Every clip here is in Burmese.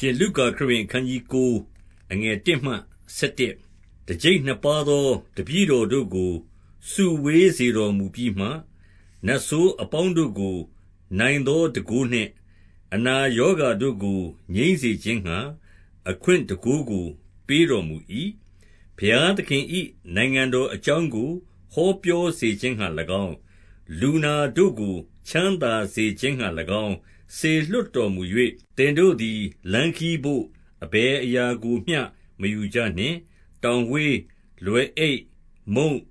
ရှင်လုကာခရစ်ဝင်အခန်းကြီး9အငယ်1မှ7တကြိတ်နှစ်ပါးသောတပည့်တော်တို့ကို စုဝေးစေတော်မူပြီးမှနတ်ဆိုးအပေါင်းတို့ကို နိုင်သောတကိုးနှင့် အနာရောဂါတို့ကိုငြိမ်းစေခြင်းငှါအခွင့်တကိုးကို ပေးတော်မူ၏ဘုရားသခင်၏နိုင်ငံတော်အကြောင်းကိုဟောပြောစေခြင်းငှါ၎င်းလူနာတို့ကို ချမ်းသာစေခြင်းငှါ၎င်း စေလွှတ်တော်မူ၍၊သင်တို့သည် လမ်းခရီးဘို့ အဘယ်အရာကိုမျှ မယူကြနှင့်။တောင်ဝေး၊လွယ်အိတ်၊မုန့်၊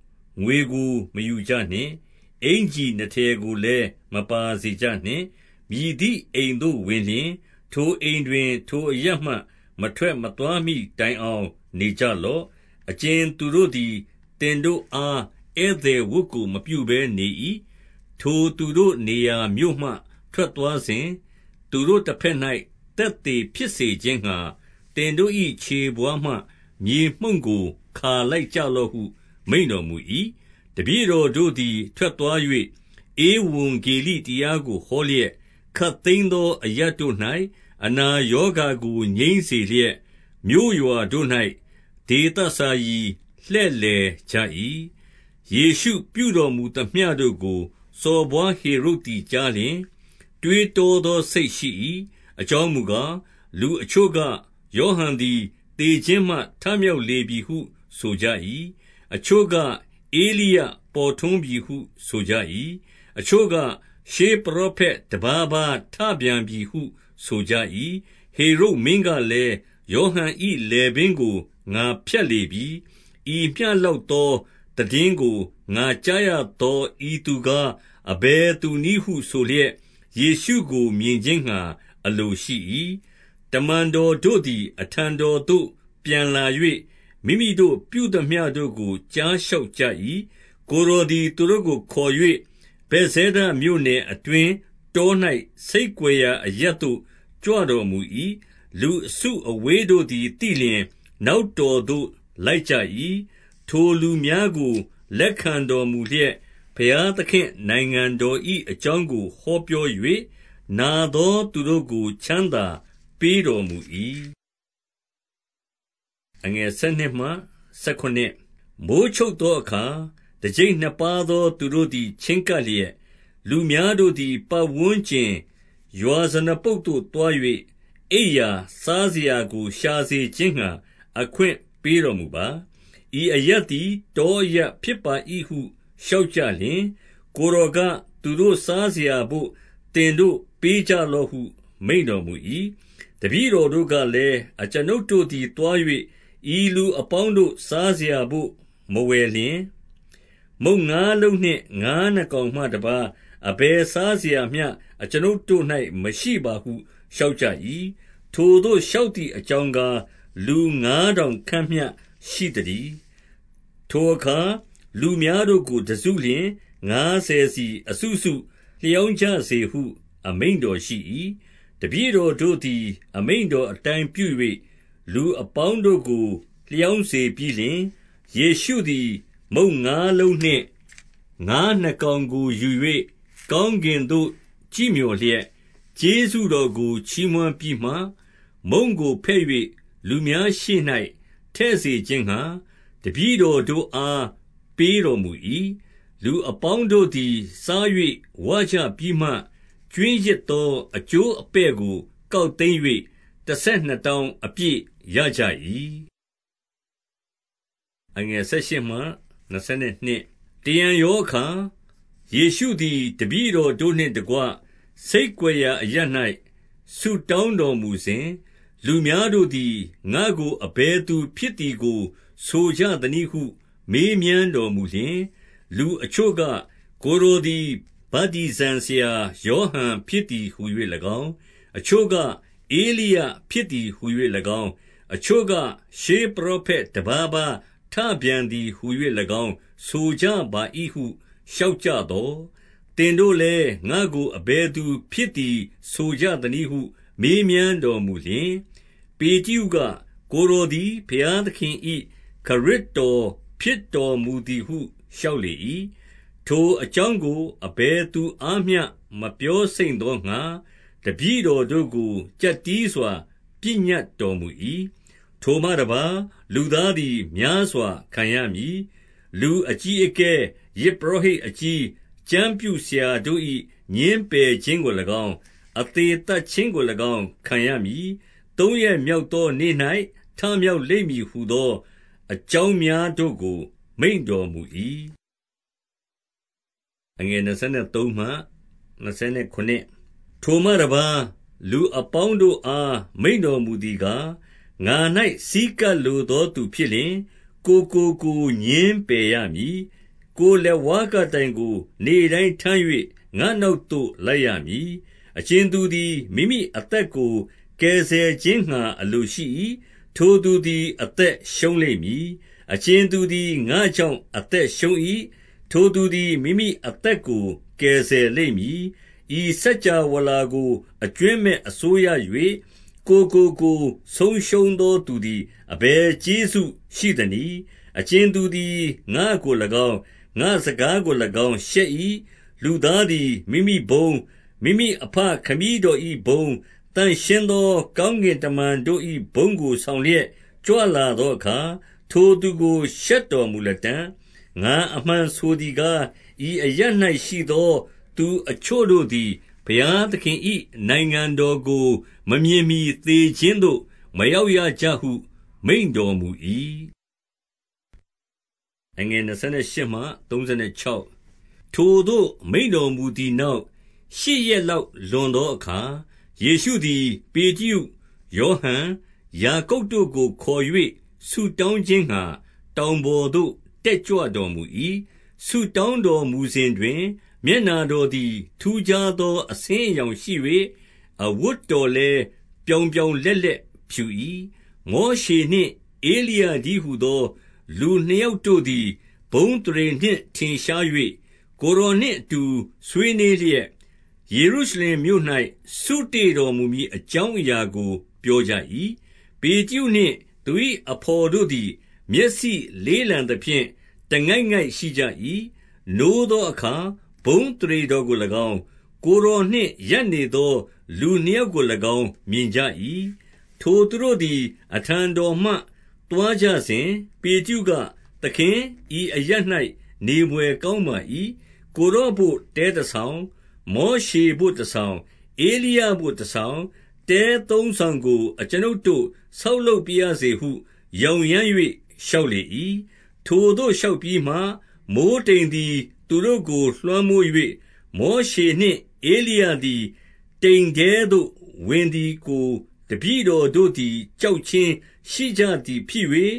ငွေကို မယူကြနှင့်။အင်္ကျီနှစ်ထည်ကိုလည်း မပါစေကြနှင့်။မည်သည့်အိမ်သို့ဝင်လျှင်၊ထိုအိမ်တွင် ထိုအရပ်မှ မထွက်မသွားမှီတိုင်အောင် နေကြလော့။အကြင်သူတို့သည် သင်တို့အား ဧည့်သည်ဝတ်ကို မပြုဘဲနေ၏။ထိုသူတို့နေရာမြို့မှ ထွက်သွားစဉ်၊သူတို့တဘက်၌သက်သေဖြစ်စေခြင်းငှါ၊သင်တို့၏ခြေဘဝါးမှ မြေမှုန့်ကို ခါလိုက်ကြလော့ဟု မိန့်တော်မူ၏။တပည့်တော်တို့သည် ထွက်သွား၍ဧဝံဂေလိတရားကို ဟောလျက်၊ခပ်သိမ်းသောအရပ်တို့၌အနာရောဂါကို ငြိမ်းစေလျက်၊မြို့ရွာတို့၌ဒေသစာရီလှည့်လည်ကြ၏။ယေရှုပြုတော်မူသမျှတို့ကို စော်ဘွားဟေရုဒ်သည်ကြားလျှင်၊ တွေးတောသောစိတ်ရှိ၏။အကြောင်းမူကား၊လူအချို့က၊ယောဟန်သည် သေခြင်းမှ ထမြောက်လေပြီဟု ဆိုကြ၏။အချို့က၊ဧလိယပေါ်ထွန်းပြီဟု ဆိုကြ၏။အချို့က၊ရှေးပရောဖက်တပါးပါးထပြန်ပြီဟု ဆိုကြ၏။ဟေရုဒ်မင်းကလည်း၊ယောဟန်၏လည်ပင်းကို ငါဖြတ်လေပြီ။ဤမျှလောက်သော သိတင်းကို ငါကြားရသော ဤသူကား အဘယ်သူနည်းဟုဆိုလျက်၊ ယေရှုကို မြင်ခြင်းငှါ အလိုရှိ၏။တမန်တော်တို့သည် အထံတော်သို့ ပြန်လာ၍မိမိတို့ပြုသမျှတို့ကို ကြားလျှောက်ကြ၏။ကိုယ်တော်သည် သူတို့ကိုခေါ်၍ဗက်ဇဲဒမြို့နယ်အတွင်း တော၌ဆိတ်ကွယ်ရာအရပ်သို့ ကြွတော်မူ၏။လူအစုအဝေးတို့သည် သိလျှင် နောက်တော်သို့ လိုက်ကြ၏။ထိုလူများကို လက်ခံတော်မူလျက်၊ ဘုရားသခင့်နိုင်ငံတော်၏အကြောင်းကို ဟောပြော၍၊နာသောသူတို့ကို ချမ်းသာပေးတော်မူ၏။12 မိုဃ်းချုပ်သောအခါ တကျိပ်နှစ်ပါးသော သူတို့သည် ချဉ်းကပ်လျက်၊လူများတို့သည် ပတ်ဝန်းကျင် ရွာ ဇနပုဒ်သို့သွား၍အိပ်ရာစားစရာကို ရှာစေခြင်းငှါ အခွင့်ပေးတော်မူပါ။ဤအရပ်သည် တောအရပ်ဖြစ်ပါ၏ဟု လျှောက်ကြလျှင်၊ကိုယ်တော်က၊သူတို့စားစရာဘို့ သင်တို့ပေးကြလော့ဟု မိန့်တော်မူ၏။တပည့်တော်တို့ကလည်း၊အကျွန်ုပ်တို့သည်သွား၍ဤလူအပေါင်းတို့ စားစရာဘို့ မဝယ်လျှင်၊မုန့်ငါးလုံးနှင့် ငါးနှစ်ကောင်မှတပါး အဘယ်စားစရာမျှ အကျွန်ုပ်တို့၌မရှိပါဟု လျှောက်ကြ၏။ထိုသို့လျှောက်သည်အကြောင်းကား၊လူငါးထောင်ခန့်မျှရှိသတည်း။ထိုအခါ လူများတို့ကို တစုလျှင် ငါးဆယ်စီ အစုစု လျောင်းကြစေဟု အမိန့်တော်ရှိ၏။တပည့်တော်တို့သည် အမိန့်တော်အတိုင်းပြု၍လူအပေါင်းတို့ကို လျောင်းစေပြီးလျှင်၊ယေရှုသည် မုန့်ငါးလုံးနှင့် ငါးနှစ်ကောင်ကိုယူ၍ကောင်းကင်သို့ ကြည့်မျှော်လျက်၊ကျေးဇူးတော်ကို ချီးမွမ်းပြီးမှ၊မုန့်ကိုဖဲ့၍လူများရှေ့၌ထည့်စေခြင်းငှါ တပည့်တော်တို့အား ပေးတော်မူ၏။လူအပေါင်းတို့သည် စား၍ဝကြပြီးမှ၊ကြွင်းရစ်သော အကျိုးအပဲ့ကို ကောက်သိမ်း၍တဆယ်နှစ်တောင်းအပြည့်ရကြ၏။တရံရောအခါ ယေရှုသည် တပည့်တော်တို့နှင့်တကွ ဆိတ်ကွယ်ရာအရပ်၌ဆုတောင်းတော်မူစဉ်၊လူများတို့သည် ငါ့ကို အဘယ်သူဖြစ်သည်ကို ဆိုကြသနည်းဟု မေးမြန်းတော်မူလျှင်၊လူအချို့က၊ကိုယ်တော်သည် ဗတ္တိဇံဆရာယောဟန်ဖြစ်သည်ဟူ၍၎င်း၊အချို့က ဧလိယဖြစ်သည်ဟူ၍၎င်း၊အချို့က ရှေးပရောဖက်တပါးပါးထပြန်သည်ဟူ၍၎င်း ဆိုကြပါ၏ဟု လျှောက်ကြသော်၊သင်တို့လည်း ငါ့ကိုအဘယ်သူဖြစ်သည်ဆိုကြသနည်းဟု မေးမြန်းတော်မူလျှင်၊ပေတရုက၊ကိုယ်တော်သည် ဘုရားသခင်၏ခရစ်တော် ဖြစ်တော်မူသည်ဟု လျှောက်လေ၏။ထိုအကြောင်းကို အဘယ်သူအားမျှ မပြောစိမ့်သောငှါ တပည့်တော်တို့ကို ကျပ်တည်းစွာ ပညတ်တော်မူ၏။ထိုမှတပါး၊လူသားသည် များစွာခံရမည်။လူအကြီးအကဲ၊ယဇ်ပုရောဟိတ်အကြီး၊ကျမ်းပြုဆရာတို့၏ငြင်းပယ်ခြင်းကို၎င်း၊အသေသတ်ခြင်းကို၎င်း ခံရမည်။သုံးရက်မြောက်သောနေ့၌ထမြောက်လိမ့်မည်ဟူသော အကြောင်းများတို့ကို မိန့်တော်မူ၏။ထိုမှတပါး၊လူအပေါင်းတို့အား မိန့်တော်မူသည်ကား၊ငါ၌ဆည်းကပ်လိုသောသူဖြစ်လျှင်၊ကိုယ်ကိုကိုယ် ငြင်းပယ်ရမည်။ကိုယ်လက်ဝါးကပ်တိုင်ကို နေ့တိုင်းထမ်း၍ငါ့နောက်သို့ လိုက်ရမည်။အကြင်သူသည် မိမိအသက်ကို ကယ်ဆယ်ခြင်းငှါ အလိုရှိ၏။ ထိုသူသည် အသက်ရှုံးလိမ့်မည်။အကြင်သူသည် ငါ့ကြောင့် အသက်ရှုံး၏။ထိုသူသည် မိမိအသက်ကို ကယ်ဆယ်လိမ့်မည်။ဤစကြာဝဠာကို အကြွင်းမဲ့အစိုးရ၍၊ကိုယ်ကိုကိုယ် ဆုံးရှုံးသောသူသည် အဘယ်ကျေးဇူးရှိသနည်း။အကြင်သူသည် ငါ့ကို၎င်း၊ငါ့စကားကို၎င်း ရှက်၏။လူသားသည် မိမိဘုန်း၊မိမိအဘခမည်းတော်၏ဘုန်း၊ သန့်ရှင်းသော ကောင်းကင်တမန်တို့၏ဘုန်းကို ဆောင်လျက် ကြွလာသောအခါ၊ထိုသူကို ရှက်တော်မူလတံ့။ငါအမှန်ဆိုသည်ကား၊ဤအရပ်၌ရှိသော သူအချို့တို့သည် ဘုရားသခင်၏နိုင်ငံတော်ကို မမြင်မှီ သေခြင်းသို့ မရောက်ရကြဟု မိန့်တော်မူ၏။ထိုသို့ မိန့်တော်မူသည်နောက်၊ရှစ်ရက်လောက်လွန်သောအခါ၊ ယေရှုသည် ပေတရု၊ယောဟန်၊ယာကုပ်တို့ကို ခေါ်၍ဆုတောင်းခြင်းငှါ တောင်ပေါ်သို့ တက်ကြွတော်မူ၏။ဆုတောင်းတော်မူစဉ်တွင် မျက်နှာတော်သည် ထူးခြားသော အဆင်းအရောင်ရှိ၍၊အဝတ်တော်လည်း ပြောင်ပြောင်လက်လက်ဖြူ၏။မောရှေနှင့် ဧလိယတည်းဟူသော လူနှစ်ယောက်တို့သည် ဘုန်းအသရေနှင့် ထင်ရှား၍၊ကိုယ်တော်နှင့်အတူ ဆွေးနွေးလျက်၊ ယေရုရှလင်မြို့၌စုတေ့တော်မူမည်အကြောင်းအရာကို ပြောကြ၏။ပေတရုနှင့်သူ၏အဘော်တို့သည် မျက်စိလေးလံသဖြင့် တငိုက်ငိုက်ရှိကြ၏။နိုးသောအခါ ဘုန်းအသရေတော်ကို၎င်း၊ကိုယ်တော်နှင့်ရပ်နေသော လူနှစ်ယောက်ကို၎င်း မြင်ကြ၏။ထိုသူတို့သည် အထံတော်မှ သွားကြစဉ်၊ပေတရုက၊သခင်၊ဤအရပ်၌နေဘွယ်ကောင်းပါ၏။ကိုယ်တော်ဘို့ တဲတဆောင်၊ မောရှေဘို့တဆောင်၊ဧလိယဘို့တဆောင်၊တဲသုံးဆောင်ကို အကျွန်ုပ်တို့ ဆောက်လုပ်ပါရစေဟု ယောင်ယမ်း၍လျှောက်လေ၏။ထိုသို့လျှောက်ပြီးမှ၊မိုဃ်းတိမ်သည် သူတို့ကို လွှမ်းမိုး၍၊မောရှေနှင့် ဧလိယသည် တိမ်ထဲသို့ ဝင်သည်ကို တပည့်တော်တို့သည် ကြောက်ခြင်းရှိကြသည်ဖြစ်၍၊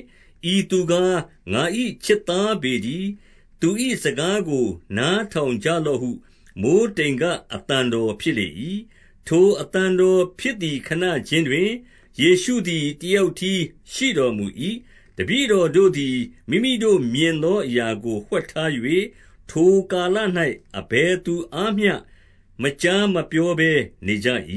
ဤသူကား ငါ၏ချစ်သားပေတည်း။သူ၏စကားကို နားထောင်ကြလော့ဟု မိုဃ်းတိမ်ကအသံတော်ဖြစ်လေ၏။ထိုအသံတော်ဖြစ်သည်ခဏခြင်းတွင်၊ယေရှုသည် တယောက်တည်းရှိတော်မူ၏။တပည့်တော်တို့သည် မိမိတို့မြင်သောအရာကို ဝှက်ထား၍၊ထိုကာလ၌အဘယ်သူအားမျှ မကြားမပြောဘဲနေကြ၏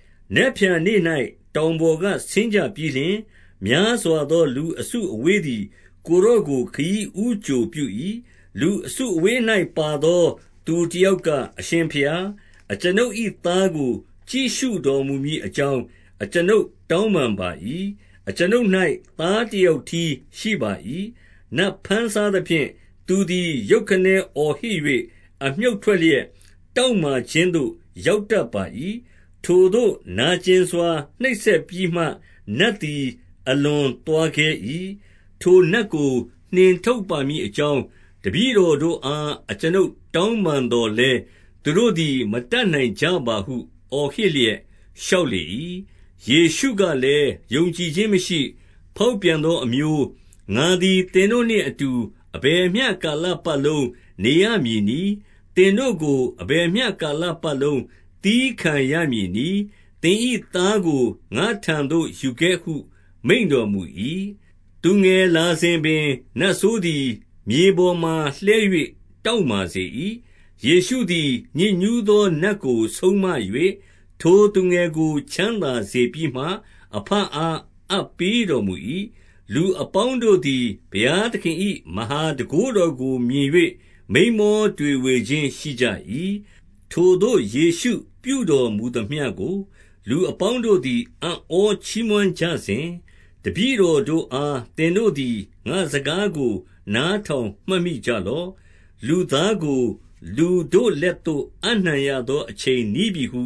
။နက်ဖြန်နေ့၌တောင်ပေါ်ကဆင်းကြပြီးလျှင်၊များစွာသောလူအစုအဝေးသည် ကိုယ်တော်ကို ခရီးဦးကြိုပြု၏။လူအစုအဝေး၌ပါသော သူတယောက်က၊အရှင်ဘုရား၊အကျွန်ုပ်၏သားကို ကြည့်ရှုတော်မူမည်အကြောင်း အကျွန်ုပ်တောင်းပန်ပါ၏။အကျွန်ုပ်၌သားတယောက်တည်းရှိပါ၏။နတ်ဘမ်းစားသဖြင့် သူသည် ရုတ်ခနဲအော်ဟစ်၍အမြှုတ်ထွက်လျက် တောင့်မာခြင်းသို့ ရောက်တတ်ပါ၏။ထိုသို့နာကျင်စွာ နှိပ်စက်ပြီးမှ နတ်သည် အလွန်သွားခဲ၏။ ထိုနတ်ကို နှင်ထုတ်ပါမည်အကြောင်း တပည့်တော်တို့အား အကျွန်ုပ်တောင်းပန်သော်လည်း၊သူတို့သည် မတတ်နိုင်ကြပါဟု အော်ဟစ်လျက် လျှောက်လေ၏။ယေရှုကလည်း၊ယုံကြည်ခြင်းမရှိ၊ဖောက်ပြန်သောအမျိုး၊ငါသည် သင်တို့နှင့်အတူ အဘယ်မျှကာလပတ်လုံး နေရမည်နည်း။သင်တို့ကို အဘယ်မျှကာလပတ်လုံး သည်းခံရမည်နည်း။သင်၏သားကို ငါ့ထံသို့ယူခဲ့ဟု မိန့်တော်မူ၏။ သူငယ်လာစဉ်ပင် နတ်ဆိုးသည် မြေပေါ်မှာလှဲ၍တောင့်မာစေ၏။ယေရှုသည် ညစ်ညူးသောနတ်ကို ဆုံးမ၍ထိုသူငယ်ကို ချမ်းသာစေပြီးမှ အဘအား အပ်ပေးတော်မူ၏။လူအပေါင်းတို့သည် ဘုရားသခင်၏မဟာတန်ခိုးတော်ကို မြင်၍မိန်းမောတွေဝေခြင်းရှိကြ၏။ထိုသို့ ယေရှုပြုတော်မူသမျှကို လူအပေါင်းတို့သည် အံ့ဩချီးမွမ်းကြစဉ်၊ တပည့်တော်တို့အား သင်တို့သည် ငါ့စကားကို နားထောင်မှတ်မိကြလော့။လူသားကို လူတို့လက်သို့ အပ်နှံရသောအချိန်နီးပြီဟု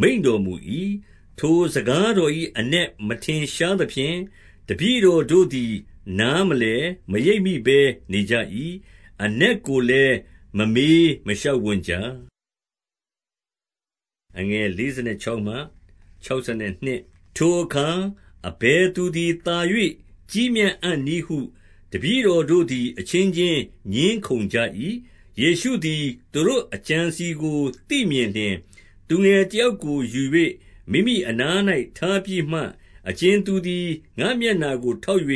မိန့်တော်မူ၏။ထိုစကားတော်၏အနက်မထင်ရှားသဖြင့်၊တပည့်တော်တို့သည် နားမလည်မရိပ်မိဘဲနေကြ၏။အနက်ကိုလည်း မမေးမလျှောက်ဝံ့ကြ။ထိုအခါ အဘယ်သူသည်သာ၍ကြီးမြတ်အံ့နည်းဟု တပည့်တော်တို့သည် အချင်းချင်းငြင်းခုံကြ၏။ယေရှုသည် သူတို့အကြံအစည်ကို သိမြင်လျှင်၊သူငယ်တယောက်ကိုယူ၍မိမိအနား၌ထားပြီးမှ၊အကြင်သူသည် ငါ့မျက်နှာကိုထောက်၍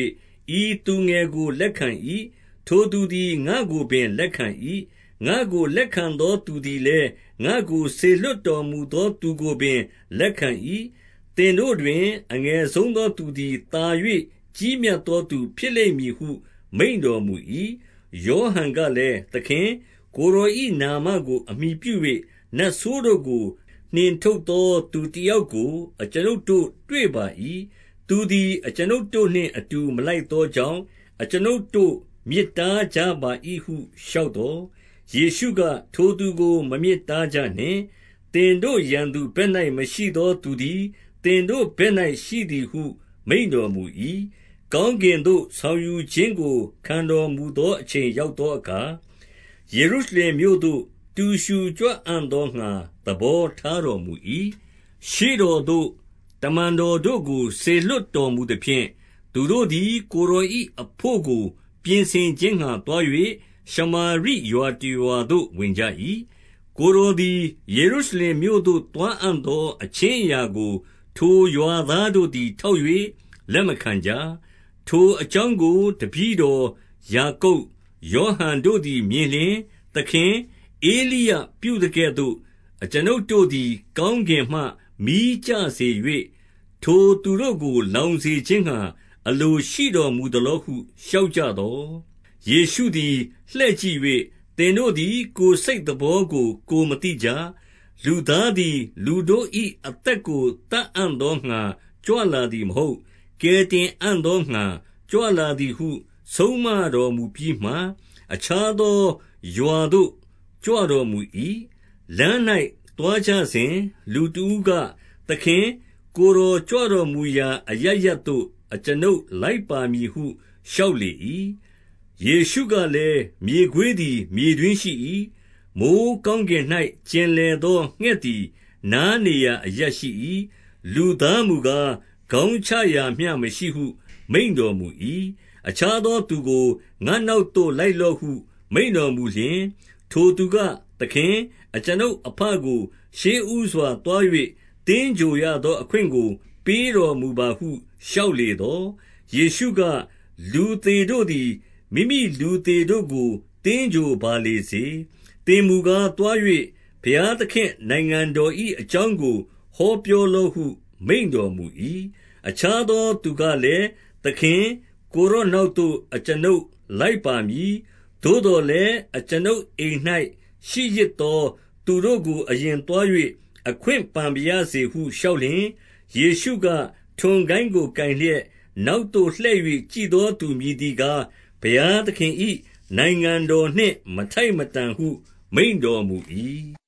ဤသူငယ်ကို လက်ခံ၏။ထိုသူသည် ငါ့ကိုပင်လက်ခံ၏။ငါ့ကိုလက်ခံသောသူသည်လည်း၊ငါ့ကိုစေလွှတ်တော်မူသောသူကိုပင် လက်ခံ၏။ သင်တို့တွင် အငယ်ဆုံးသောသူသည် သာ၍ကြီးမြတ်သောသူဖြစ်လိမ့်မည်ဟု မိန့်တော်မူ၏။ယောဟန်ကလည်း၊သခင်၊ကိုယ်တော်၏နာမကို အမှီပြု၍နတ်ဆိုးတို့ကို နှင်ထုတ်သောသူတယောက်ကို အကျွန်ုပ်တို့တွေ့ပါ၏။သူသည် အကျွန်ုပ်တို့နှင့်အတူ မလိုက်သောကြောင့် အကျွန်ုပ်တို့ မြစ်တားကြပါ၏ဟု လျှောက်သော်၊ယေရှုက၊ထိုသူကို မမြစ်တားကြနှင့်။သင်တို့ရန်သူဘက်၌မရှိသောသူသည် သင်တို့ဘက်၌ရှိသည်ဟု မိန့်တော်မူ၏။ကောင်းကင်သို့ ဆောင်ယူခြင်းကို ခံတော်မူသော အချိန်ရောက်သောအခါ၊ယေရုရှလင်မြို့သို့ တူရူကြွအံ့သောငှါ သဘောထားတော်မူ၏။ရှေ့တော်သို့ တမန်တော်တို့ကို စေလွှတ်တော်မူသဖြင့်၊သူတို့သည် ကိုယ်တော်၏အဘို့ကို ပြင်ဆင်ခြင်းငှါ သွား၍ရှမာရိရွာတရွာသို့ ဝင်ကြ၏။ကိုယ်တော်သည် ယေရုရှလင်မြို့သို့ သွားအံ့သော အခြင်းအရာကို ထိုရွာသားတို့သည် ထောက်၍လက်မခံကြ။ထိုအကြောင်းကို တပည့်တော်ယာကုပ်၊ယောဟန်တို့သည် မြင်လျှင်၊သခင်၊ဧလိယပြုသကဲ့သို့ အကျွန်ုပ်တို့သည် ကောင်းကင်မှ မီးကျစေ၍၊ထိုသူတို့ကို လောင်စေခြင်းငှါ အလိုရှိတော်မူသလောဟု လျှောက်ကြသော်၊ယေရှုသည် လှည့်ကြည့်၍၊သင်တို့သည် ကိုယ်စိတ်သဘောကို ကိုယ်မသိကြ။ လူသားသည် လူတို့၏အသက်ကို သတ်အံ့သောငှါ ကြွလာသည်မဟုတ်။ကယ်တင်အံ့သောငှါ ကြွလာသည်ဟု ဆုံးမတော်မူပြီးမှ၊အခြားသော ရွာသို့ ကြွတော်မူ၏။လမ်း၌သွားကြစဉ် လူတဦးက၊သခင်၊ကိုယ်တော်ကြွတော်မူရာအရပ်ရပ်သို့ အကျွန်ုပ်လိုက်ပါမည်ဟု လျှောက်လေ၏။ယေရှုကလည်း၊မြေခွေးသည် မြေတွင်းရှိ၏။ မိုဃ်းကောင်းကင်၌ကျင်လည်သော ငှက်သည် နားနေရာအရပ်ရှိ၏။လူသားမူကား၊ခေါင်းချရာမျှမရှိဟု မိန့်တော်မူ၏။အခြားသောသူကို ငါ့နောက်သို့ လိုက်လော့ဟု မိန့်တော်မူလျှင်၊ထိုသူက၊သခင်၊အကျွန်ုပ်အဘကို ရှေ့ဦးစွာသွား၍သင်္ဂြိုဟ်ရသောအခွင့်ကို ပေးတော်မူပါဟု လျှောက်လေသော်၊ယေရှုက၊လူသေတို့သည် မိမိလူသေတို့ကို သင်္ဂြိုဟ်ပါလေစေ။ သင်မူကား သွား၍ဘုရားသခင့်နိုင်ငံတော်၏အကြောင်းကို ဟောပြောလော့ဟု မိန့်တော်မူ၏။အခြားသောသူကလည်း၊သခင်၊ကိုယ်တော်နောက်သို့ အကျွန်ုပ်လိုက်ပါမည်။သို့သော်လည်း အကျွန်ုပ်အိမ်၌ရှိရစ်သောသူတို့ကို အရင်သွား၍အခွင့်ပန်ပါရစေဟု လျှောက်လျှင်၊ယေရှုက၊ထွန်ကိုင်းကို ကိုင်လျက် နောက်သို့လှည့်၍ကြည့်သောသူမည်သည်ကား၊ဘုရားသခင်၏နိုင်ငံတော်နှင့် မထိုက်မတန်ဟု မိန့်တော်မူ၏။